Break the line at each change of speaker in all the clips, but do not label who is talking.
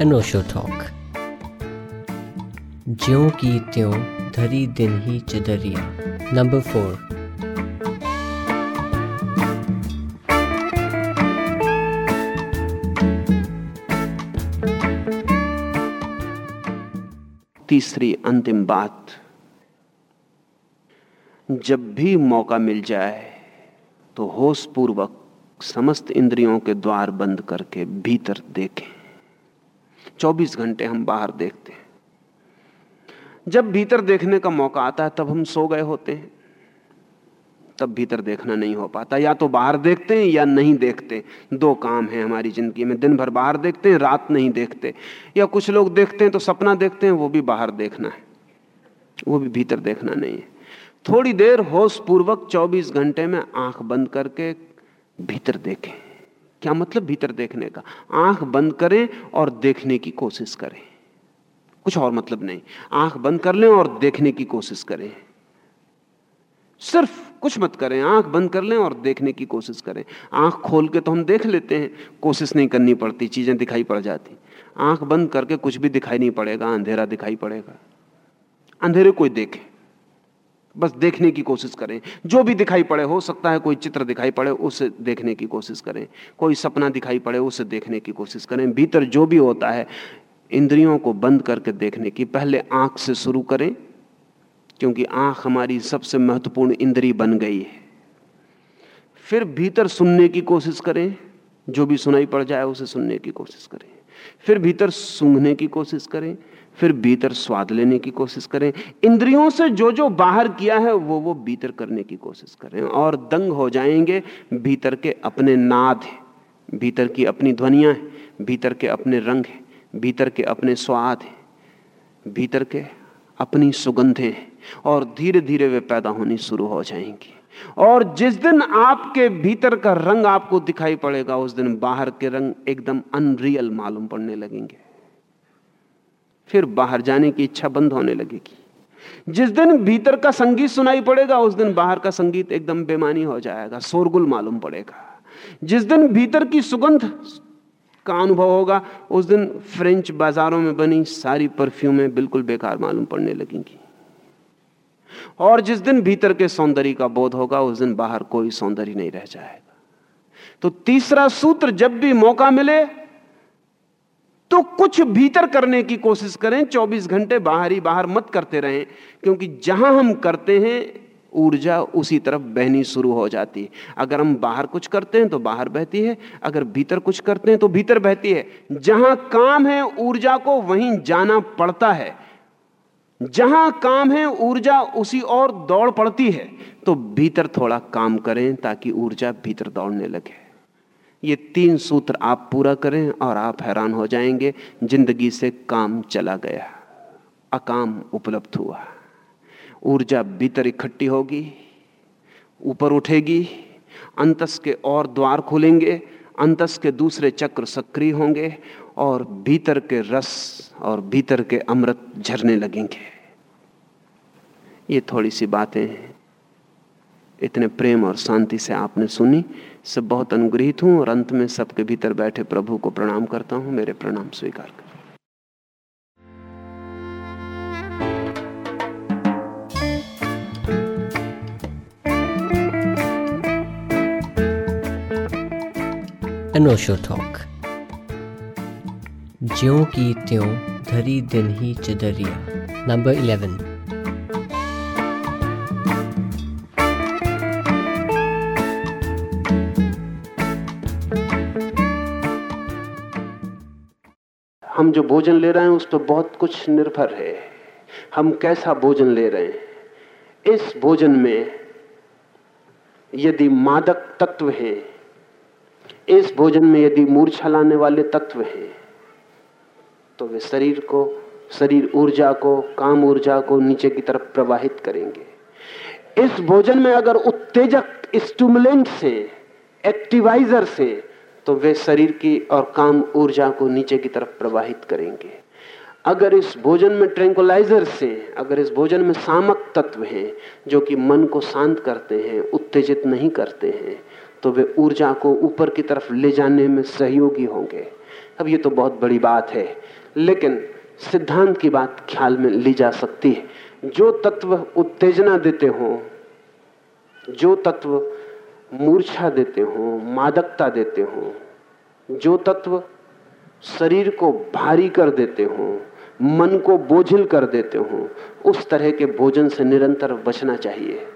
अनोशो talk ज्यों की त्यों धरी दिन ही चदरिया. नंबर फोर
तीसरी अंतिम बात. जब भी मौका मिल जाए तो होश पूर्वक समस्त इंद्रियों के द्वार बंद करके भीतर देखें। 24 घंटे हम बाहर देखते हैं। जब भीतर देखने का मौका आता है, तब हम सो गए होते हैं। तब भीतर देखना नहीं हो पाता। या तो बाहर देखते हैं या नहीं देखते। दो काम है हमारी ज़िंदगी में। दिन भर बाहर देखते हैं, रात नहीं देखते। या कुछ लोग देखते हैं तो सपना देखते हैं, वो भी बाहर देखना है। वो भी भीतर देखना नहीं है। थोड़ी देर होश पूर्वक 24 घंटे में आँख बंद करके भीतर देखें। क्या मतलब भीतर देखने का? आँख बंद करें और देखने की कोशिश करें। कुछ और मतलब नहीं। आँख बंद कर लें और देखने की कोशिश करें। सिर्फ़ कुछ मत करें। आँख बंद कर लें और देखने की कोशिश करें। आँख खोल के तो हम देख लेते हैं। कोशिश नहीं करनी पड़ती। चीज़ें दिखाई पड़ जाती। आँख बंद करके कुछ भी दिखाई नहीं पड़ेगा। अंधेरा दिखाई पड़ेगा। अंधेरे कोई देखे। बस देखने की कोशिश करें। जो भी दिखाई पड़े, हो सकता है कोई चित्र दिखाई पड़े, उसे देखने की कोशिश करें। कोई सपना दिखाई पड़े, उसे देखने की कोशिश करें। भीतर जो भी होता है, इंद्रियों को बंद करके देखने की पहले आँख से शुरू करें, क्योंकि आँख हमारी सबसे महत्वपूर्ण इंद्री बन गई है। फिर भीतर सुनने की कोशिश करें। जो भी सुनाई पड़ जाए, उसे सुनने की कोशिश करें। फिर भीतर सूंघने की कोशिश करें। फिर भीतर स्वाद लेने की कोशिश करें। इंद्रियों से जो जो बाहर किया है, वो वो भीतर करने की कोशिश करें और दंग हो जाएँगे। भीतर के अपने नाद हैं, भीतर की अपनी ध्वनियाँ हैं, भीतर के अपने रंग हैं, भीतर के अपने स्वाद हैं, भीतर के अपनी सुगंधें हैं और धीरे धीरे वे पैदा होनी शुरू हो जाएँगी। और जिस दिन आपके भीतर का रंग आपको दिखाई पड़ेगा, उस दिन बाहर के रंग एकदम अनरियल मालूम पड़ने लगेंगे। फिर बाहर जाने की इच्छा बंद होने लगेगी। जिस दिन भीतर का संगीत सुनाई पड़ेगा, उस दिन बाहर का संगीत एकदम बेमानी हो जाएगा, शोरगुल मालूम पड़ेगा। जिस दिन भीतर की सुगंध का अनुभव होगा, उस दिन फ्रेंच बाजारों में बनी सारी परफ्यूमें बिल्कुल बेकार मालूम पड़ने लगेंगी। और जिस दिन भीतर के सौंदर्य का बोध होगा, उस दिन बाहर कोई सौंदर्य नहीं रह जाएगा। तो तीसरा सूत्र, जब भी मौका मिले तो कुछ भीतर करने की कोशिश करें 24 घंटे बाहर ही बाहर मत करते रहें, क्योंकि जहाँ हम करते हैं, ऊर्जा उसी तरफ़ बहनी शुरू हो जाती है। अगर हम बाहर कुछ करते हैं तो बाहर बहती है, अगर भीतर कुछ करते हैं तो भीतर बहती है। जहाँ काम है, ऊर्जा को वहीं जाना पड़ता है। जहाँ काम है, ऊर्जा उसी और दौड़ पड़ती है। तो भीतर थोड़ा काम करें, ताकि ऊर्जा भीतर दौड़ने लगे। ये तीन सूत्र आप पूरा करें और आप हैरान हो जाएँगे, ज़िंदगी से काम चला गया, अकाम उपलब्ध हुआ। ऊर्जा भीतर इकट्ठी होगी, ऊपर उठेगी, अंतस के और द्वार खुलेंगे, अंतस के दूसरे चक्र सक्रिय होंगे और भीतर के रस और भीतर के अमृत झरने लगेंगे। ये थोड़ी सी बातें इतने प्रेम और शांति से आपने सुनी। सब बहुत अनुग्रहित हूँ और अंत में सबके भीतर बैठे प्रभु को प्रणाम करता हूँ। मेरे प्रणाम स्वीकार कर।
अनोशो ज्यों की त्यों धरी दिन ही चदरिया। Number eleven.
हम जो भोजन ले रहे हैं, उस पर तो बहुत कुछ निर्भर है। हम कैसा भोजन ले रहे हैं? इस भोजन में यदि मादक तत्व हैं, इस भोजन में यदि मूर्छा लाने वाले तत्व हैं तो वे शरीर को, शरीर ऊर्जा को, काम ऊर्जा को नीचे की तरफ़ प्रवाहित करेंगे। इस भोजन में अगर उत्तेजक स्टूमुलेंट से एक्टिवाइजर से तो वे शरीर की और काम ऊर्जा को नीचे की तरफ़ प्रवाहित करेंगे। अगर इस भोजन में ट्रैंकुलाइजर से, अगर इस भोजन में सामक तत्व हैं, जो कि मन को शांत करते हैं, उत्तेजित नहीं करते हैं तो वे ऊर्जा को ऊपर की तरफ़ ले जाने में सहयोगी होंगे। अब ये तो बहुत बड़ी बात है, लेकिन सिद्धांत की बात ख्याल में ली जा सकती है। जो तत्व उत्तेजना देते हो, जो तत्व मूर्छा देते हो, मादकता देते हो, जो तत्व शरीर को भारी कर देते हो, मन को बोझिल कर देते हो, उस तरह के भोजन से निरंतर बचना चाहिए।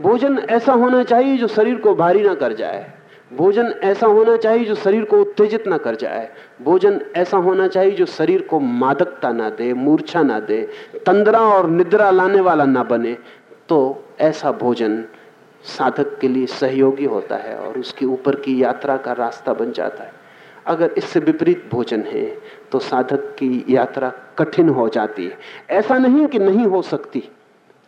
भोजन ऐसा होना चाहिए जो शरीर को भारी ना कर जाए। भोजन ऐसा होना चाहिए जो शरीर को उत्तेजित ना कर जाए। भोजन ऐसा होना चाहिए जो शरीर को मादकता ना दे, मूर्छा ना दे, तंद्रा और निद्रा लाने वाला ना बने। तो ऐसा भोजन साधक के लिए सहयोगी होता है और उसके ऊपर की यात्रा का रास्ता बन जाता है। अगर इससे विपरीत भोजन है तो साधक की यात्रा कठिन हो जाती है। ऐसा नहीं कि नहीं हो सकती।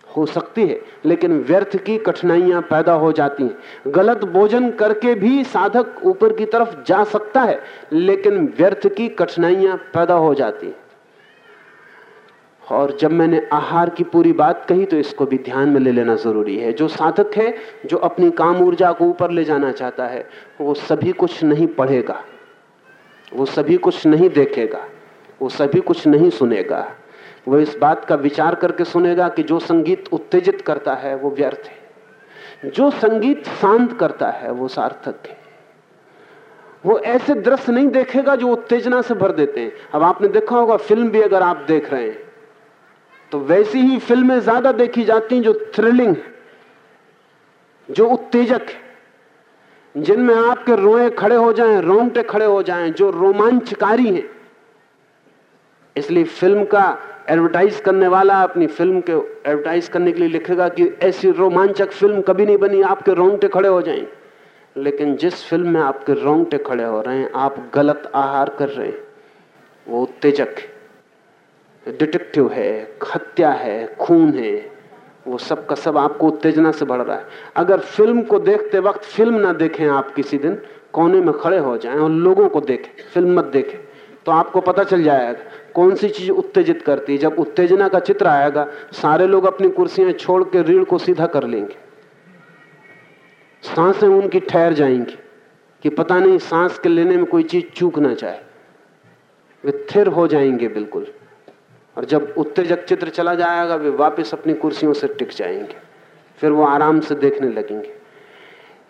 हो सकती है, लेकिन व्यर्थ की कठिनाइयाँ पैदा हो जाती हैं। गलत भोजन करके भी साधक ऊपर की तरफ़ जा सकता है, लेकिन व्यर्थ की कठिनाइयाँ पैदा हो जाती हैं। और जब मैंने आहार की पूरी बात कही तो इसको भी ध्यान में ले लेना ज़रूरी है। जो साधक है, जो अपनी काम ऊर्जा को ऊपर ले जाना चाहता है, वो सभी कुछ नहीं पढ़ेगा, वो सभी कुछ नहीं देखेगा, वो सभी कुछ नहीं सुनेगा। वो इस बात का विचार करके सुनेगा कि जो संगीत उत्तेजित करता है, वो व्यर्थ है। जो संगीत शांत करता है, वो सार्थक है। वो ऐसे दृश्य नहीं देखेगा जो उत्तेजना से भर देते हैं। अब आपने देखा होगा, फ़िल्म भी अगर आप देख रहे हैं तो वैसी ही फ़िल्में ज़्यादा देखी जाती हैं जो थ्रिलिंग जो उत्तेजक है, जिनमें आपके रोए खड़े हो जाएँ, रोंगटे खड़े हो जाएँ, जो रोमांचकारी हैं। इसलिए फ़िल्म का एडवर्टाइज करने वाला अपनी फ़िल्म के एडवर्टाइज करने के लिए लिखेगा कि ऐसी रोमांचक फ़िल्म कभी नहीं बनी, आपके रोंगटे खड़े हो जाएँगे लेकिन जिस फ़िल्म में आपके रोंगटे खड़े हो रहे हैं, आप गलत आहार कर रहे हैं, वो उत्तेजक है। डिटेक्टिव है, हत्या है, खून है, वो सब का सब आपको उत्तेजना से बढ़ रहा है। अगर फ़िल्म को देखते वक्त फ़िल्म ना देखें आप किसी दिन, कोने में खड़े हो जाएँ और लोगों को देखें, फ़िल्म मत देखें तो आपको पता चल जाएगा कौन सी चीज़ उत्तेजित करती है। जब उत्तेजना का चित्र आएगा, सारे लोग अपनी कुर्सियाँ छोड़ के रीढ़ को सीधा कर लेंगे। साँसें उनकी ठहर जाएँगी कि पता नहीं सांस के लेने में कोई चीज़ चूक ना चाहे वे थिर हो जाएँगे बिल्कुल। और जब उत्तेजक चित्र चला जाएगा, वे वापस अपनी कुर्सियों से टिक जाएँगे। फिर वो आराम से देखने लगेंगे।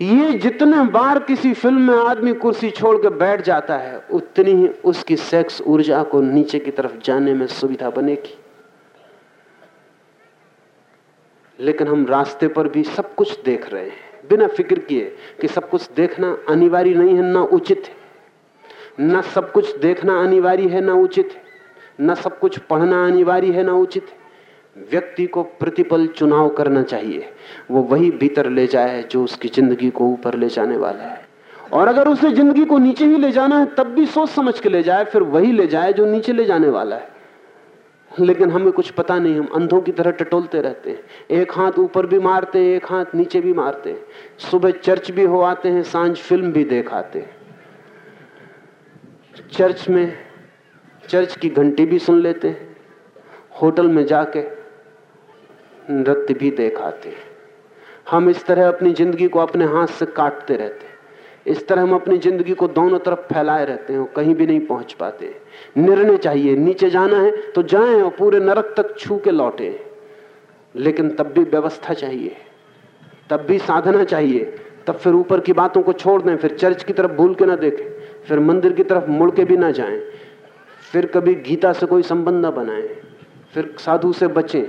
ये जितने बार किसी फ़िल्म में आदमी कुर्सी छोड़ के बैठ जाता है, उतनी ही उसकी सेक्स ऊर्जा को नीचे की तरफ़ जाने में सुविधा बनेगी। लेकिन हम रास्ते पर भी सब कुछ देख रहे हैं। बिना फ़िक्र किए कि सब कुछ देखना अनिवार्य नहीं है, ना उचित है। ना सब कुछ देखना अनिवार्य है, ना उचित है। न सब कुछ पढ़ना अनिवार्य है, ना उचित है। व्यक्ति को प्रतिपल चुनाव करना चाहिए। वो वही भीतर ले जाए जो उसकी ज़िंदगी को ऊपर ले जाने वाला है। और अगर उसे ज़िंदगी को नीचे ही ले जाना है, तब भी सोच समझ के ले जाए, फिर वही ले जाए जो नीचे ले जाने वाला है। लेकिन हमें कुछ पता नहीं, हम अंधों की तरह टटोलते रहते हैं। एक हाथ ऊपर भी मारते हैं, एक हाथ नीचे भी मारते हैं। सुबह चर्च भी हो आते हैं, साँझ फ़िल्म भी देख आते हैं। चर्च में चर्च की घंटी भी सुन लेते हैं, होटल में जाके नृत्य भी देखाते हम इस तरह अपनी ज़िंदगी को अपने हाथ से काटते रहते हैं। इस तरह हम अपनी ज़िंदगी को दोनों तरफ़ फैलाए रहते हैं कहीं भी नहीं पहुँच पाते। निर्णय चाहिए, नीचे जाना है तो जाएँ और पूरे नरक तक छू के लौटे। लेकिन तब भी व्यवस्था चाहिए, तब भी साधना चाहिए, तब फिर ऊपर की बातों को छोड़ दें, फिर चर्च की तरफ़ भूल के ना देखें, फिर मंदिर की तरफ़ मुड़ के भी ना जाएँ। फिर कभी गीता से कोई संबंध ना बनाएँ, फिर साधु से बचें,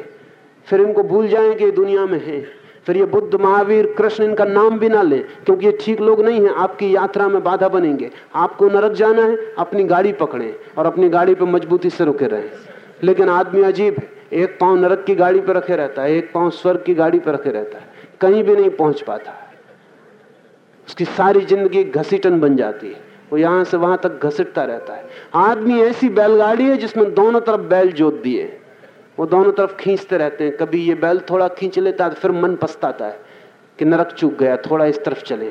फिर इनको भूल जाएँ कि दुनिया में है, फिर ये बुद्ध महावीर कृष्ण इनका नाम भी ना लें, क्योंकि ये ठीक लोग नहीं हैं, आपकी यात्रा में बाधा बनेंगे। आपको नरक जाना है, अपनी गाड़ी पकड़ें और अपनी गाड़ी पर मजबूती से रुके रहें। लेकिन आदमी अजीब है, एक पाँव नरक की गाड़ी पर रखे रहता है, एक पाँव स्वर्ग की गाड़ी पर रखे रहता है, कहीं भी नहीं पहुँच पाता। उसकी सारी ज़िंदगी घसीटन बन जाती है। वो यहाँ से वहाँ तक घसीटता रहता है। आदमी ऐसी बैलगाड़ी है जिसमें दोनों तरफ़ बैल जोत दिए वो दोनों तरफ़ खींचते रहते हैं। कभी ये बैल थोड़ा खींच लेता है फिर मन पछताता है कि नरक चूक गया, थोड़ा इस तरफ़ चले।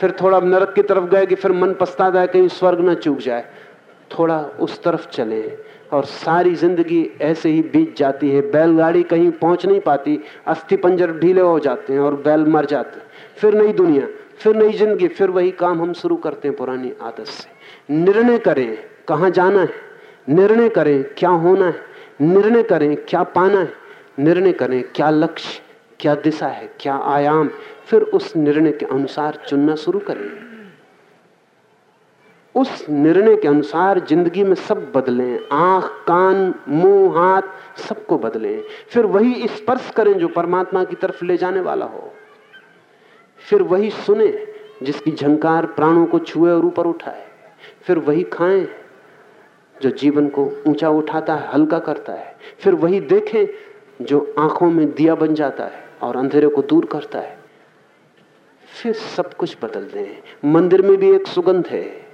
फिर थोड़ा नरक की तरफ़ गए कि फिर मन पछताता है कहीं स्वर्ग ना चूक जाए। थोड़ा उस तरफ़ चले और सारी ज़िंदगी ऐसे ही बीत जाती है। बैलगाड़ी कहीं पहुँच नहीं पाती। अस्थि पंजर ढीले हो जाते हैं और बैल मर जाते फिर नई दुनिया। फिर नई ज़िंदगी, फिर वही काम हम शुरू करते हैं पुरानी आदत से। निर्णय करें, कहाँ जाना है? निर्णय करें, क्या होना है? निर्णय करें, क्या पाना है? निर्णय करें, क्या लक्ष्य, क्या दिशा है, क्या आयाम? फिर उस निर्णय के अनुसार चुनना शुरू करें। उस निर्णय के अनुसार ज़िंदगी में सब बदलें, आँख, कान, मुँह, हाथ, सबको बदलें। फिर वही स्पर्श करें जो परमात्मा की तरफ़ ले जाने वाला हो। फिर वही सुने जिसकी झंकार प्राणों को छुए और ऊपर उठाए। फिर वही खाएँ जो जीवन को ऊँचा उठाता है, हल्का करता है। फिर वही देखें जो आँखों में दिया बन जाता है और अंधेरे को दूर करता है। फिर सब कुछ बदल दें। मंदिर में भी एक सुगंध है।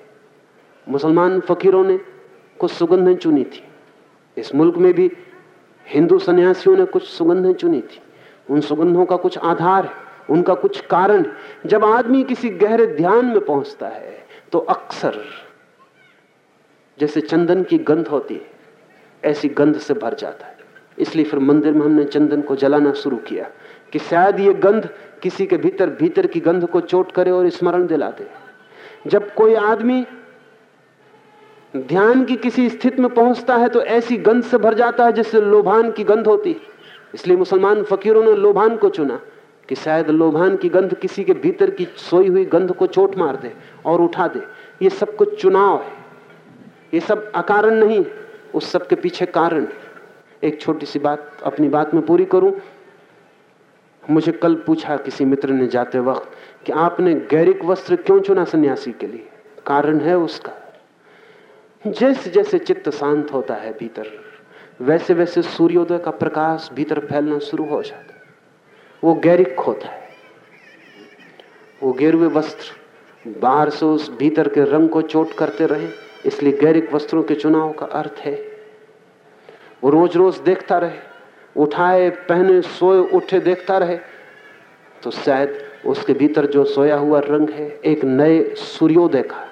मुसलमान फकीरों ने कुछ सुगंधें चुनी थी। इस मुल्क में भी हिंदू सन्यासियों ने कुछ सुगंधें चुनी थी। उन सुगंधों का कुछ आधार है। उनका कुछ कारण जब आदमी किसी गहरे ध्यान में पहुँचता है तो अक्सर जैसे चंदन की गंध होती है, ऐसी गंध से भर जाता है। इसलिए फिर मंदिर में हमने चंदन को जलाना शुरू किया कि शायद ये गंध किसी के भीतर भीतर की गंध को चोट करे और स्मरण दिला दे जब कोई आदमी ध्यान की किसी स्थिति में पहुँचता है तो ऐसी गंध से भर जाता है जिससे लोभान की गंध होती इसलिए मुसलमान फकीरों ने लोभान को चुना। कि शायद लोभान की गंध किसी के भीतर की सोई हुई गंध को चोट मार दे और उठा दे। ये सब कुछ चुनाव है। ये सब अकारण नहीं उस सब के पीछे कारण एक छोटी सी बात अपनी बात में पूरी करूँ। मुझे कल पूछा किसी मित्र ने जाते वक्त कि आपने गैरिक वस्त्र क्यों चुना सन्यासी के लिए? कारण है उसका। जैसे जैसे चित्त शांत होता है भीतर वैसे वैसे सूर्योदय का प्रकाश भीतर फैलना शुरू हो जाता है। वो गैरिक होता है। वो गेरुए वस्त्र बाहर से उस भीतर के रंग को चोट करते रहे, इसलिए गैरिक वस्त्रों के चुनाव का अर्थ है। वो रोज रोज देखता रहे, उठाए, पहने, सोए, उठे, देखता रहे तो शायद उसके भीतर जो सोया हुआ रंग है, एक नए सूर्योदय का,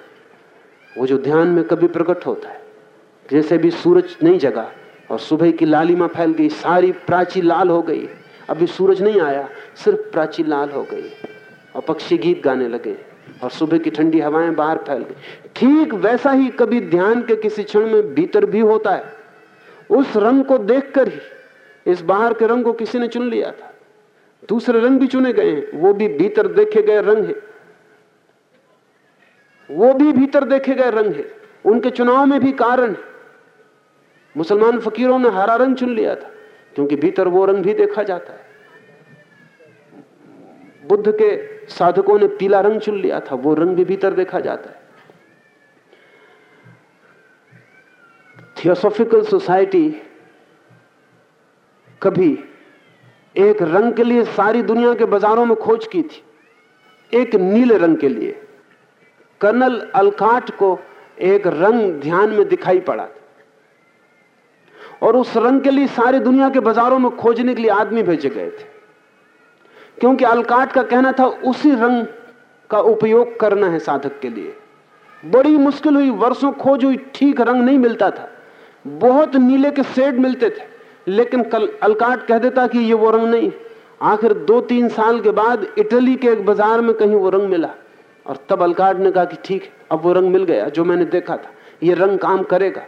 वो जो ध्यान में कभी प्रकट होता है। जैसे भी सूरज नहीं जगा, और सुबह की लालिमा फैल गई, सारी प्राची लाल हो गई अभी सूरज नहीं आया, सिर्फ़ प्राची लाल हो गई और पक्षी गीत गाने लगे और सुबह की ठंडी हवाएँ बाहर फैल गई। ठीक वैसा ही कभी ध्यान के किसी क्षण में भीतर भी होता है। उस रंग को देखकर ही इस बाहर के रंग को किसी ने चुन लिया था। दूसरे रंग भी चुने गए हैं। वो भी भीतर देखे गए रंग है। वो भी भीतर देखे गए रंग है। उनके चुनाव में भी कारण है। मुसलमान फकीरों ने हरा रंग चुन लिया था, क्योंकि भीतर वो रंग भी देखा जाता है। बुद्ध के साधकों ने पीला रंग चुन लिया था, वो रंग भी भीतर देखा जाता है। थियोसोफिकल सोसाइटी कभी एक रंग के लिए सारी दुनिया के बाजारों में खोज की थी। एक नीले रंग के लिए। कर्नल अलकाट को एक रंग ध्यान में दिखाई पड़ा था। और उस रंग के लिए सारी दुनिया के बाजारों में खोजने के लिए आदमी भेजे गए थे। क्योंकि अलकाट का कहना था, उसी रंग का उपयोग करना है साधक के लिए। बड़ी मुश्किल हुई, वर्षों खोज हुई, ठीक रंग नहीं मिलता था। बहुत नीले के शेड मिलते थे, लेकिन कल अलकाट कह देता कि ये वो रंग नहीं। आखिर दो तीन साल के बाद इटली के एक बाज़ार में कहीं वो रंग मिला, और तब अलकाट ने कहा कि ठीक है, अब वो रंग मिल गया, जो मैंने देखा था, ये रंग काम करेगा।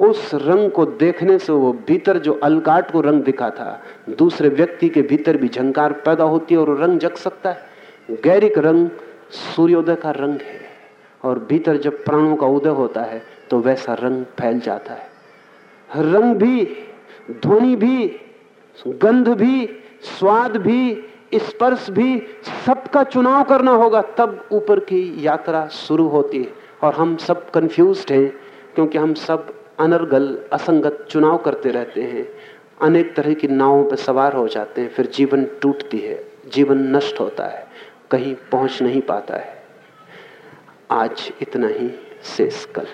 उस रंग को देखने से वो भीतर जो अलकाट को रंग दिखा था, दूसरे व्यक्ति के भीतर भी झंकार पैदा होती है और रंग जग सकता है। गैरिक रंग सूर्योदय का रंग है और भीतर जब प्राणों का उदय होता है तो वैसा रंग फैल जाता है। रंग भी, ध्वनि भी, गंध भी, स्वाद भी, स्पर्श भी, सबका चुनाव करना होगा, तब ऊपर की यात्रा शुरू होती है। और हम सब कंफ्यूज हैं, क्योंकि हम सब अनर्गल असंगत चुनाव करते रहते हैं। अनेक तरह की नावों पर सवार हो जाते हैं, फिर जीवन टूटती है, जीवन नष्ट होता है, कहीं पहुँच नहीं पाता है। आज इतना ही, शेष कल।